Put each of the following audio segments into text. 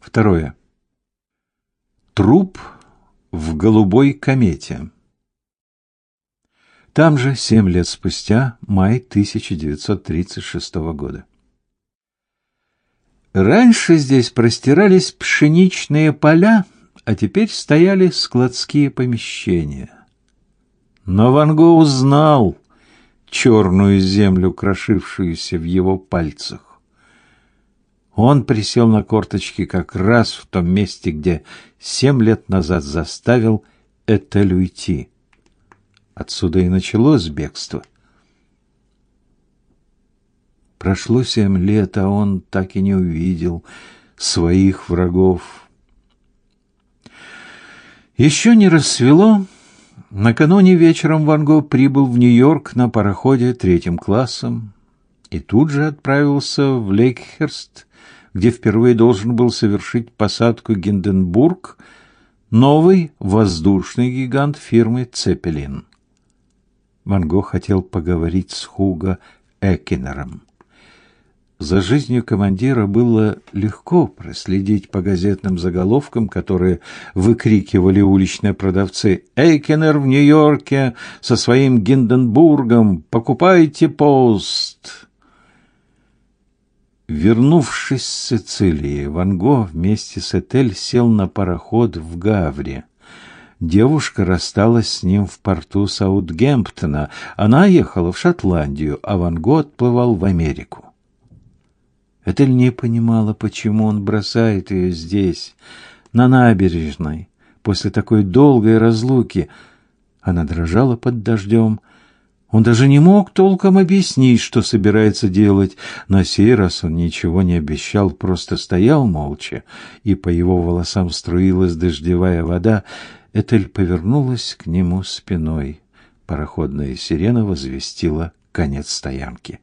Второе. Труп в голубой комете. Там же, семь лет спустя, май 1936 года. Раньше здесь простирались пшеничные поля, а теперь стояли складские помещения. Но Ван Го узнал черную землю, крошившуюся в его пальцах. Он присел на корточки как раз в том месте, где семь лет назад заставил Этель уйти. Отсюда и началось бегство. Прошло семь лет, а он так и не увидел своих врагов. Еще не рассвело. Накануне вечером Ван Го прибыл в Нью-Йорк на пароходе третьим классом и тут же отправился в Лейкхерст, где впервые должен был совершить посадку Гинденбург, новый воздушный гигант фирмы Цепелин. Ван Го хотел поговорить с Хуго Экинером. За жизнью командира было легко проследить по газетным заголовкам, которые выкрикивали уличные продавцы. «Эйкенер в Нью-Йорке со своим Гинденбургом! Покупайте пост!» Вернувшись с Сицилии, Ван Го вместе с Этель сел на пароход в Гавре. Девушка рассталась с ним в порту Саутгемптона. Она ехала в Шотландию, а Ван Го отплывал в Америку. Этель не понимала, почему он бросает ее здесь, на набережной, после такой долгой разлуки. Она дрожала под дождем, он даже не мог толком объяснить, что собирается делать. На сей раз он ничего не обещал, просто стоял молча, и по его волосам струилась дождевая вода. Этель повернулась к нему спиной. Пароходная сирена возвестила конец стоянки.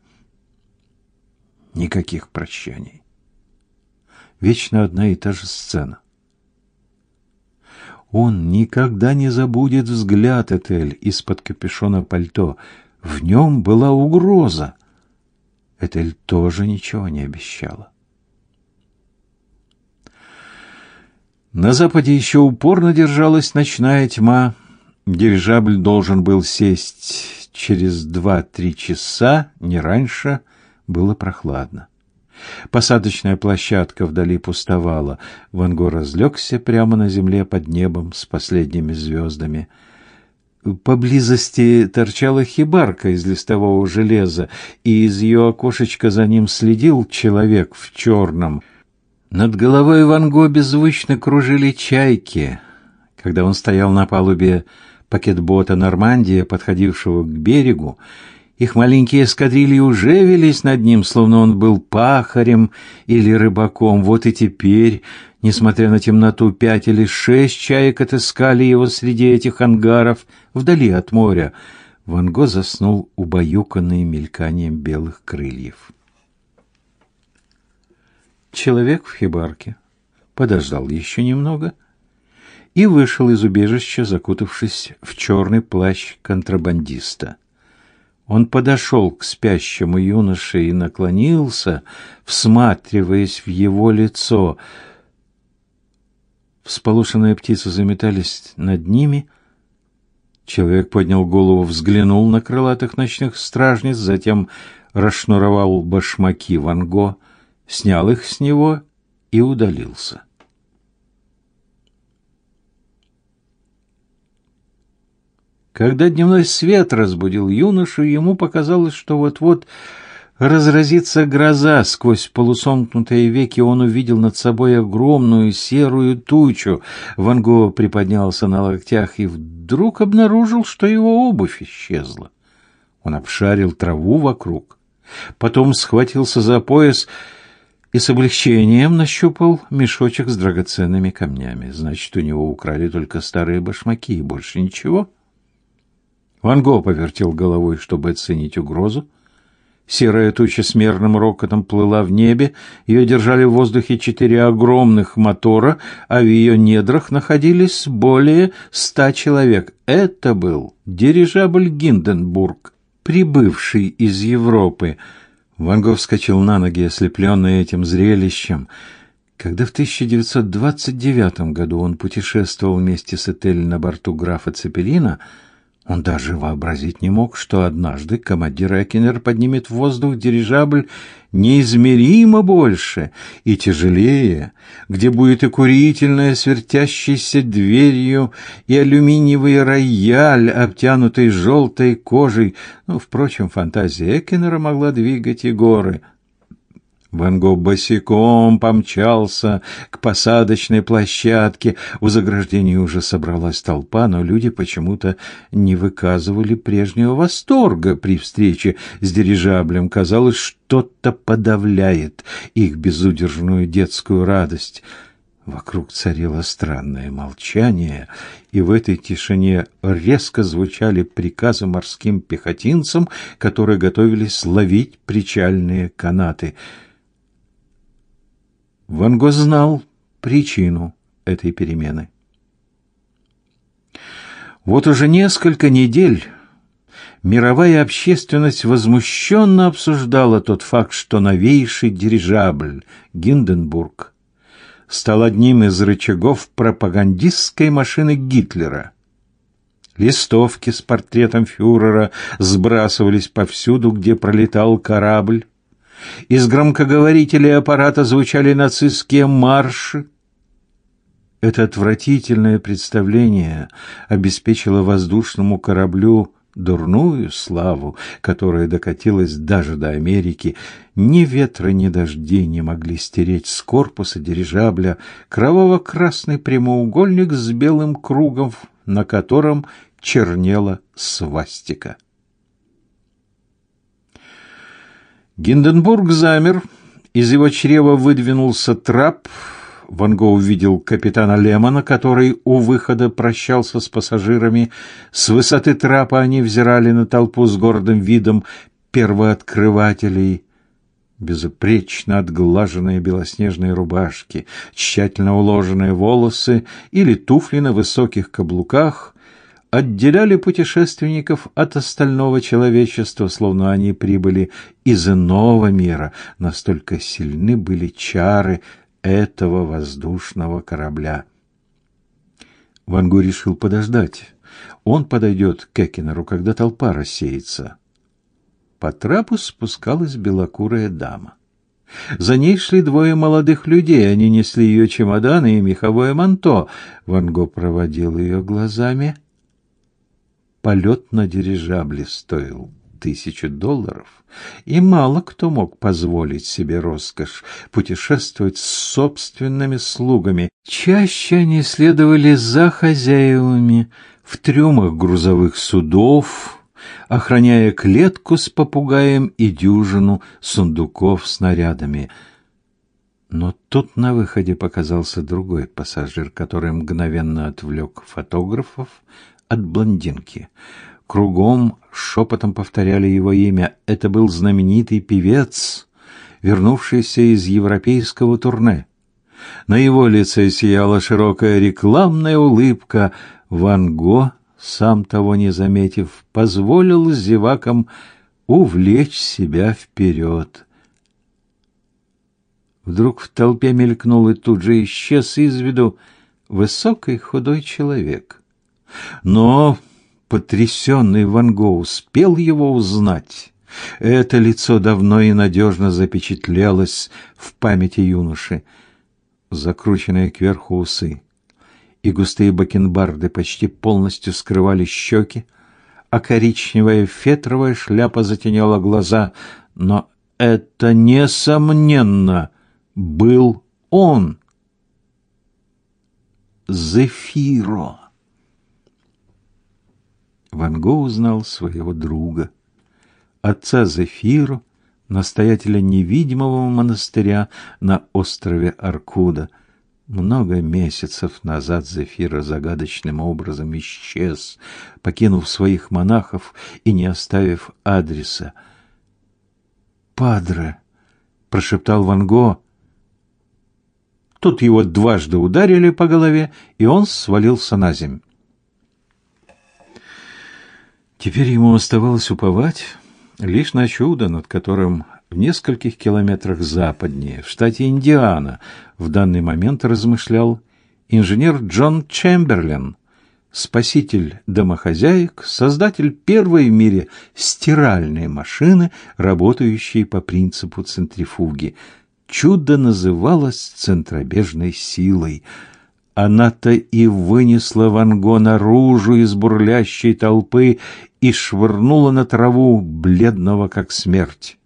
Никаких прощаний. Вечно одна и та же сцена. Он никогда не забудет взгляд Этель из-под капюшона пальто. В нем была угроза. Этель тоже ничего не обещала. На западе еще упорно держалась ночная тьма. Дирижабль должен был сесть через два-три часа, не раньше. Было прохладно. Посадочная площадка вдали пустовала. Ван Го разлегся прямо на земле под небом с последними звездами. Поблизости торчала хибарка из листового железа, и из ее окошечка за ним следил человек в черном. Над головой Ван Го беззвучно кружили чайки. Когда он стоял на палубе пакетбота «Нормандия», подходившего к берегу, их маленькие эскадрильи уже велись над ним, словно он был пахарем или рыбаком. Вот и теперь, несмотря на темноту, пять или шесть чаек отыскали его среди этих ангаров вдали от моря. Ван Го заснул убаюканный мельканием белых крыльев. Человек в хибарке подождал еще немного и вышел из убежища, закутавшись в черный плащ контрабандиста. Он подошел к спящему юноше и наклонился, всматриваясь в его лицо. Всполошенные птицы заметались над ними. Человек поднял голову, взглянул на крылатых ночных стражниц, затем расшнуровал башмаки Ван Го, снял их с него и удалился. Когда дневной свет разбудил юношу, ему показалось, что вот-вот разразится гроза. Сквозь полусомкнутые веки он увидел над собой огромную серую тучу. Ван Го приподнялся на локтях и вдруг обнаружил, что его обувь исчезла. Он обшарил траву вокруг, потом схватился за пояс и с облегчением нащупал мешочек с драгоценными камнями. Значит, у него украли только старые башмаки и больше ничего. — Ван Го повертел головой, чтобы оценить угрозу. Серая туча с мерным рокотом плыла в небе, ее держали в воздухе четыре огромных мотора, а в ее недрах находились более ста человек. Это был дирижабль Гинденбург, прибывший из Европы. Ван Го вскочил на ноги, ослепленный этим зрелищем. Когда в 1929 году он путешествовал вместе с Этель на борту графа Цепелина, он даже вообразить не мог, что однажды командир Экинер поднимет в воздух дирижабль неизмеримо больше и тяжелее, где будет и курительная с вертящейся дверью, и алюминиевый рояль, обтянутый желтой кожей. Ну, впрочем, фантазия Экинера могла двигать и горы — Ван Гог босиком помчался к посадочной площадке. У заграждения уже собралась толпа, но люди почему-то не выказывали прежнего восторга при встрече с дирижаблем. Казалось, что-то подавляет их безудержную детскую радость. Вокруг царило странное молчание, и в этой тишине резко звучали приказы морским пехотинцам, которые готовились ловить причальные канаты — Ван Го знал причину этой перемены. Вот уже несколько недель мировая общественность возмущенно обсуждала тот факт, что новейший дирижабль Гинденбург стал одним из рычагов пропагандистской машины Гитлера. Листовки с портретом фюрера сбрасывались повсюду, где пролетал корабль. Из громкоговорителей аппарата звучали нацистские марши. Это отвратительное представление обеспечило воздушному кораблю дурную славу, которая докатилась даже до Америки. Ни ветра, ни дожди не могли стереть с корпуса дирижабля кроваво-красный прямоугольник с белым кругом, на котором чернела свастика. Гинденбург замер, из его чрева выдвинулся трап. Ван Го увидел капитана Лемона, который у выхода прощался с пассажирами. С высоты трапа они взирали на толпу с гордым видом первооткрывателей. Безупречно отглаженные белоснежные рубашки, тщательно уложенные волосы или туфли на высоких каблуках отделяли путешественников от остального человечества, словно они прибыли из иного мира. Настолько сильны были чары этого воздушного корабля. Вангу решил подождать. Он подойдет к Экинеру, когда толпа рассеется. По трапу спускалась белокурая дама. За ней шли двое молодых людей. Они несли ее чемоданы и меховое манто. Ван Го проводил ее глазами. Полет на дирижабле стоил тысячу долларов, и мало кто мог позволить себе роскошь путешествовать с собственными слугами. Чаще они следовали за хозяевами в трюмах грузовых судов, охраняя клетку с попугаем и дюжину сундуков с снарядами. Но тут на выходе показался другой пассажир, который мгновенно отвлек фотографов от блондинки. Кругом шепотом повторяли его имя. Это был знаменитый певец, вернувшийся из европейского турне. На его лице сияла широкая рекламная улыбка. Ван Го, сам того не заметив, позволил зевакам увлечь себя вперед. Вдруг в толпе мелькнул и тут же исчез из виду высокий худой человек. Но потрясенный Ван Го успел его узнать. Это лицо давно и надежно запечатлелось в памяти юноши. Закрученные кверху усы и густые бакенбарды почти полностью скрывали щеки, а коричневая фетровая шляпа затеняла глаза, но это несомненно был он. Зефиро. Ван Го узнал своего друга, отца Зефиру, настоятеля невидимого монастыря на острове Аркуда. Много месяцев назад Зефира загадочным образом исчез, покинув своих монахов и не оставив адреса. «Падре!» — прошептал Ван Го. Тут его дважды ударили по голове, и он свалился на землю. Теперь ему оставалось уповать лишь на чудо, над которым в нескольких километрах западнее, в штате Индиана, в данный момент размышлял инженер Джон Чемберлен, спаситель домохозяек, создатель первой в мире стиральной машины, работающей по принципу центрифуги. Чудо называлось центробежной силой. Она-то и вынесла Ван Го наружу из бурлящей толпы и швырнула на траву бледного как смерть.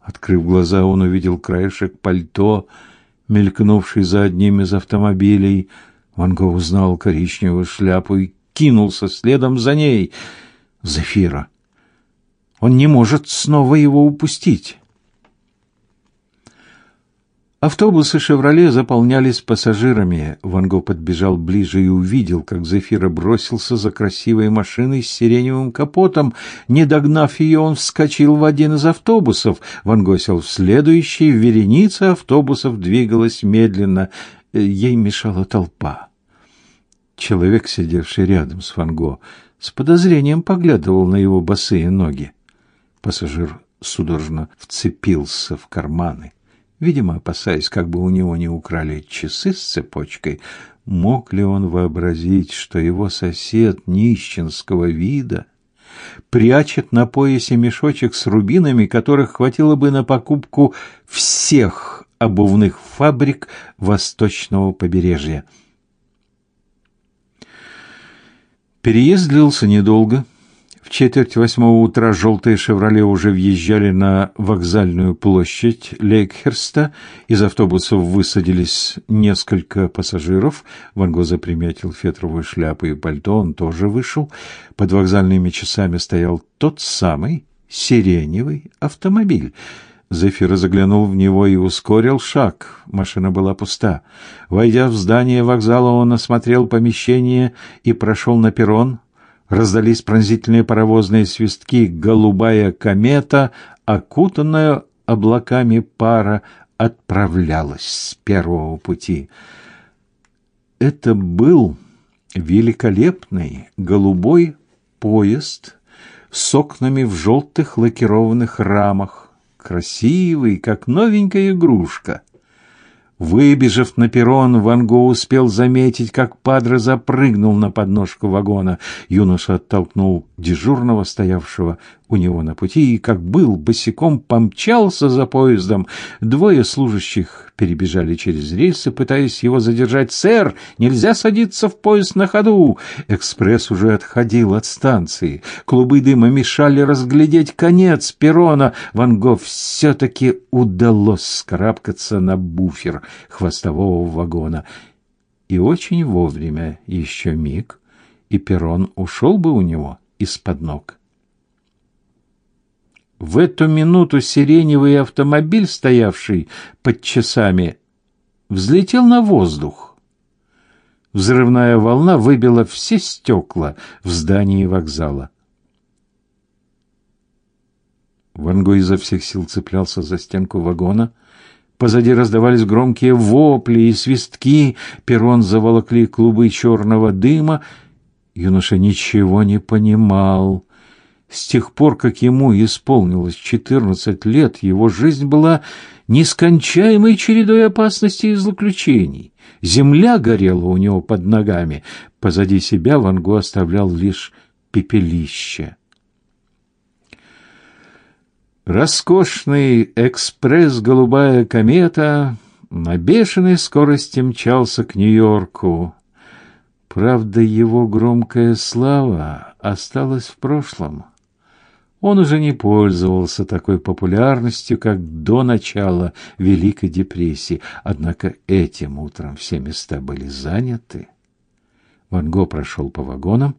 Открыв глаза, он увидел краешек пальто, мелькнувший за одним из автомобилей. Ван Го узнал коричневую шляпу и кинулся следом за ней. Зефира. Он не может снова его упустить. Автобусы «Шевроле» заполнялись пассажирами. Ван Го подбежал ближе и увидел, как Зефира бросился за красивой машиной с сиреневым капотом. Не догнав ее, он вскочил в один из автобусов. Ван Го сел в следующий. Вереница автобусов двигалась медленно. Ей мешала толпа. Человек, сидевший рядом с Ван Го, с подозрением поглядывал на его босые ноги. Пассажир судорожно вцепился в карманы. Видимо, опасаясь, как бы у него не украли часы с цепочкой, мог ли он вообразить, что его сосед нищенского вида прячет на поясе мешочек с рубинами, которых хватило бы на покупку всех обувных фабрик восточного побережья. Переезд длился недолго. В четверть восьмого утра желтые «Шевроле» уже въезжали на вокзальную площадь Лейкхерста. Из автобусов высадились несколько пассажиров. Ван Го заприметил фетровую шляпу и пальто, он тоже вышел. Под вокзальными часами стоял тот самый сиреневый автомобиль. Зефир заглянул в него и ускорил шаг. Машина была пуста. Войдя в здание вокзала, он осмотрел помещение и прошел на перрон. Раздались пронзительные паровозные свистки. Голубая комета, окутанная облаками пара, отправлялась с первого пути. Это был великолепный голубой поезд с окнами в желтых лакированных рамах, красивый, как новенькая игрушка. Выбежав на перрон, Ван Го успел заметить, как Падре запрыгнул на подножку вагона. Юноша оттолкнул дежурного, стоявшего у него на пути, и, как был, босиком помчался за поездом. Двое служащих перебежали через рельсы, пытаясь его задержать. «Сэр, нельзя садиться в поезд на ходу!» Экспресс уже отходил от станции. Клубы дыма мешали разглядеть конец перрона. Ван Гог все-таки удалось скарабкаться на буфер хвостового вагона. И очень вовремя, еще миг, и перрон ушел бы у него из-под ног. В эту минуту сиреневый автомобиль, стоявший под часами, взлетел на воздух. Взрывная волна выбила все стекла в здании вокзала. Ванго изо всех сил цеплялся за стенку вагона. Позади раздавались громкие вопли и свистки, перрон заволокли клубы черного дыма. Юноша ничего не понимал. С тех пор, как ему исполнилось четырнадцать лет, его жизнь была нескончаемой чередой опасностей и злоключений. Земля горела у него под ногами. Позади себя Ван Го оставлял лишь пепелище. Роскошный экспресс «Голубая комета» на бешеной скорости мчался к Нью-Йорку. Правда, его громкая слава осталась в прошлом. Он уже не пользовался такой популярностью, как до начала Великой депрессии, однако этим утром все места были заняты. Ван Го прошел по вагонам.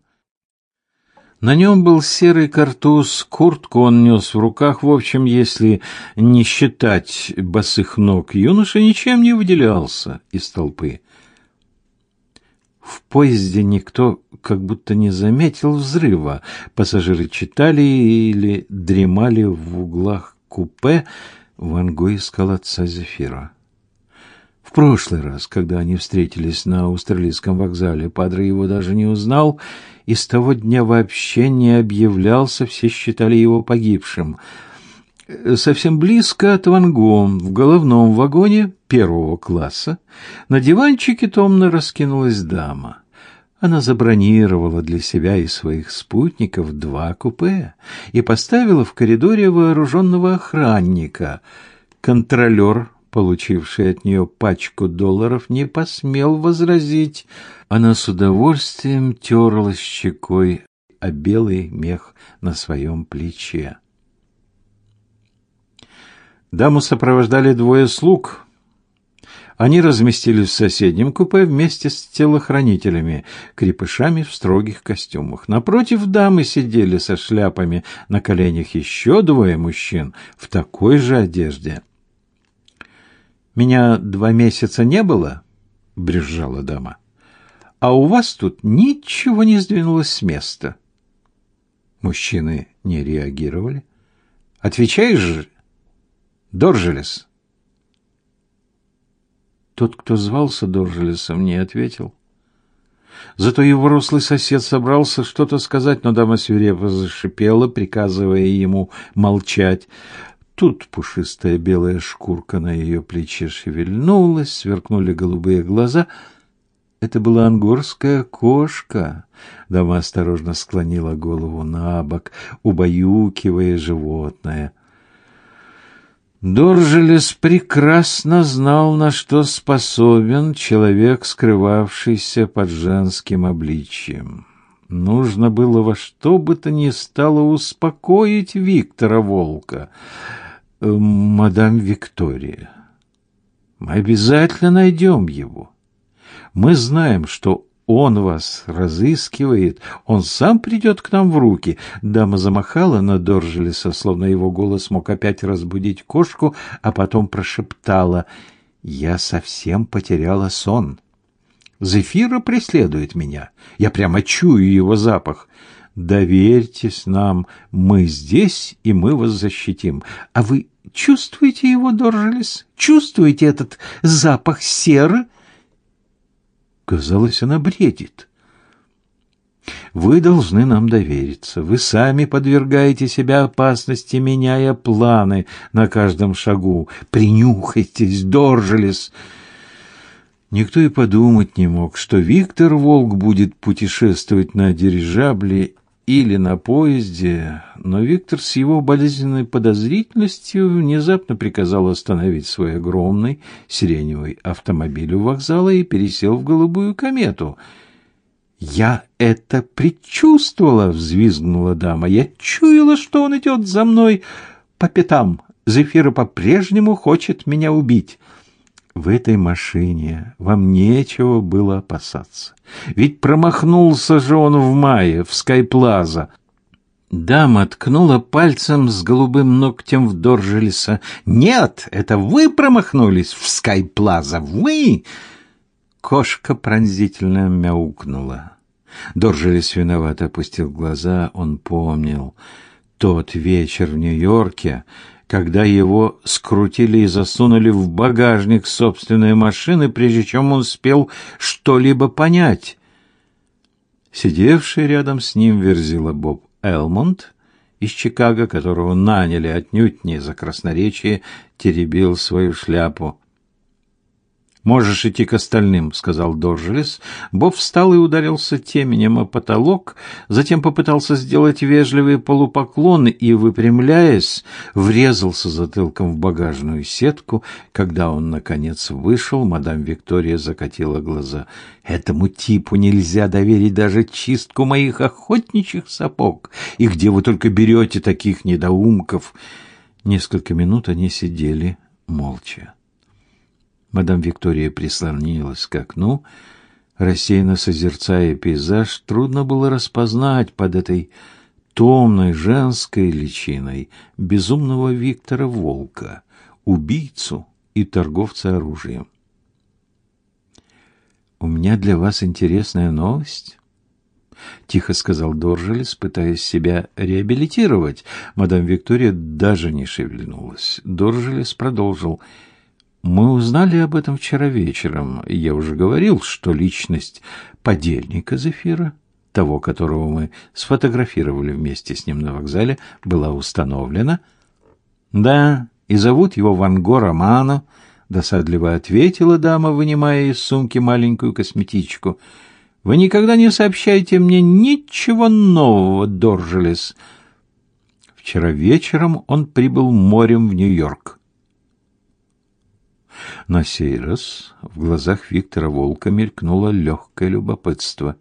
На нем был серый картуз, куртку он нес в руках, в общем, если не считать босых ног, юноша ничем не выделялся из толпы. В поезде никто как будто не заметил взрыва. Пассажиры читали или дремали в углах купе. Ван Го искал отца Зефира. В прошлый раз, когда они встретились на австралийском вокзале, Падре его даже не узнал и с того дня вообще не объявлялся, все считали его погибшим. Совсем близко от вангом, в головном вагоне первого класса, на диванчике томно раскинулась дама. Она забронировала для себя и своих спутников два купе и поставила в коридоре вооруженного охранника. Контролер, получивший от нее пачку долларов, не посмел возразить. Она с удовольствием терлась щекой о белый мех на своем плече. Даму сопровождали двое слуг. Они разместились в соседнем купе вместе с телохранителями, крепышами в строгих костюмах. Напротив дамы сидели со шляпами на коленях еще двое мужчин в такой же одежде. «Меня два месяца не было?» — брюзжала дама. «А у вас тут ничего не сдвинулось с места». Мужчины не реагировали. «Отвечаешь же, Доржелес!» Тот, кто звался Доржелесом, не ответил. Зато его рослый сосед собрался что-то сказать, но дама свирепо зашипела, приказывая ему молчать. Тут пушистая белая шкурка на ее плече шевельнулась, сверкнули голубые глаза. Это была ангорская кошка. Дама осторожно склонила голову на бок, убаюкивая животное. Доржелес прекрасно знал, на что способен человек, скрывавшийся под женским обличием. Нужно было во что бы то ни стало успокоить Виктора Волка. Э, «Мадам Виктория, мы обязательно найдем его. Мы знаем, что он вас разыскивает, он сам придет к нам в руки. Дама замахала на Доржелеса, словно его голос мог опять разбудить кошку, а потом прошептала «Я совсем потеряла сон. Зефира преследует меня. Я прямо чую его запах. Доверьтесь нам, мы здесь, и мы вас защитим. А вы чувствуете его, Доржелес? Чувствуете этот запах серы?» Казалось, она бредит. Вы должны нам довериться. Вы сами подвергаете себя опасности, меняя планы на каждом шагу. Принюхайтесь, Доржелес. Никто и подумать не мог, что Виктор Волк будет путешествовать на дирижабле или на поезде, но Виктор с его болезненной подозрительностью внезапно приказал остановить свой огромный сиреневый автомобиль у вокзала и пересел в голубую комету. «Я это предчувствовала!» — взвизгнула дама. «Я чуяла, что он идет за мной по пятам. Зефира по-прежнему хочет меня убить». В этой машине вам нечего было опасаться. Ведь промахнулся же он в мае в Скайплаза. Дама ткнула пальцем с голубым ногтем в Доржелеса. «Нет, это вы промахнулись в Скайплаза! Вы!» Кошка пронзительно мяукнула. Доржелес виновато опустил глаза. Он помнил тот вечер в Нью-Йорке, когда его скрутили и засунули в багажник собственной машины, прежде чем он успел что-либо понять. Сидевший рядом с ним верзила Боб Элмонд из Чикаго, которого наняли отнюдь не за красноречие, теребил свою шляпу. «Можешь идти к остальным», — сказал Доржелес. Боб встал и ударился теменем о потолок, затем попытался сделать вежливый полупоклон и, выпрямляясь, врезался затылком в багажную сетку. Когда он, наконец, вышел, мадам Виктория закатила глаза. «Этому типу нельзя доверить даже чистку моих охотничьих сапог. И где вы только берете таких недоумков?» Несколько минут они сидели молча. Мадам Виктория прислонилась к окну, рассеянно созерцая пейзаж. Трудно было распознать под этой томной женской личиной безумного Виктора Волка, убийцу и торговца оружием. «У меня для вас интересная новость», — тихо сказал Доржелес, пытаясь себя реабилитировать. Мадам Виктория даже не шевельнулась. Доржелес продолжил — мы узнали об этом вчера вечером. Я уже говорил, что личность подельника Зефира, того, которого мы сфотографировали вместе с ним на вокзале, была установлена. Да, и зовут его Ван Го Романо, досадливо ответила дама, вынимая из сумки маленькую косметичку. Вы никогда не сообщаете мне ничего нового, Доржелес. Вчера вечером он прибыл морем в Нью-Йорк. На сей раз в глазах Виктора Волка мелькнуло легкое любопытство.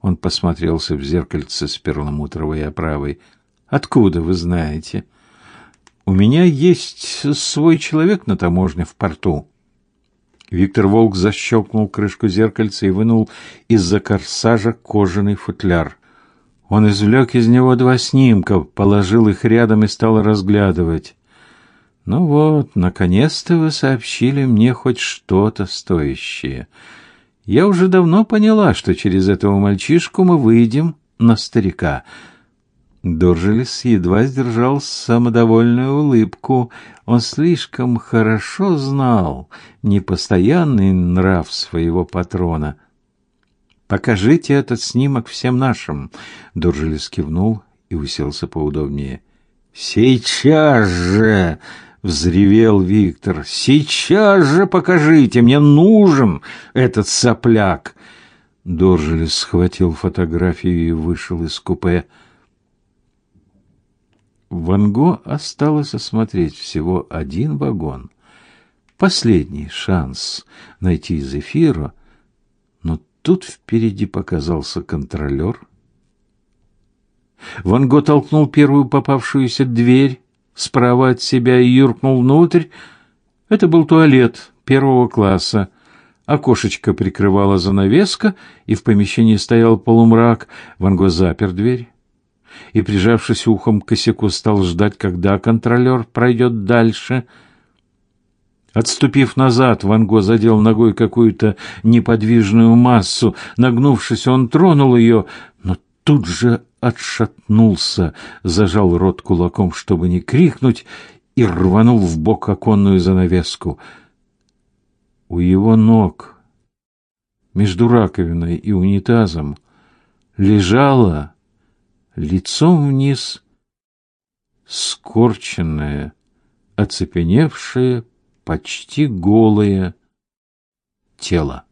Он посмотрелся в зеркальце с перламутровой оправой. «Откуда вы знаете?» «У меня есть свой человек на таможне в порту». Виктор Волк защелкнул крышку зеркальца и вынул из-за корсажа кожаный футляр. Он извлек из него два снимка, положил их рядом и стал разглядывать. Ну вот, наконец-то вы сообщили мне хоть что-то стоящее. Я уже давно поняла, что через этого мальчишку мы выйдем на старика. Доржелес едва сдержал самодовольную улыбку. Он слишком хорошо знал непостоянный нрав своего патрона. Покажите этот снимок всем нашим. Доржелес кивнул и уселся поудобнее. Сейчас же, взревел Виктор. Сейчас же покажите, мне нужен этот сопляк. Доржелес схватил фотографию и вышел из купе. Ван Го осталось осмотреть всего один вагон. Последний шанс найти Зефира, но тут впереди показался контролер. Ван Го толкнул первую попавшуюся дверь справа от себя и юркнул внутрь. Это был туалет первого класса. Окошечко прикрывала занавеска, и в помещении стоял полумрак. Ван Го запер дверь и, прижавшись ухом к косяку, стал ждать, когда контролер пройдет дальше. Отступив назад, Ван Го задел ногой какую-то неподвижную массу. Нагнувшись, он тронул ее, но тут же отшатнулся, зажал рот кулаком, чтобы не крикнуть, и рванул в бок оконную занавеску. У его ног, между раковиной и унитазом, лежала лицом вниз скорченное, оцепеневшее, почти голое тело.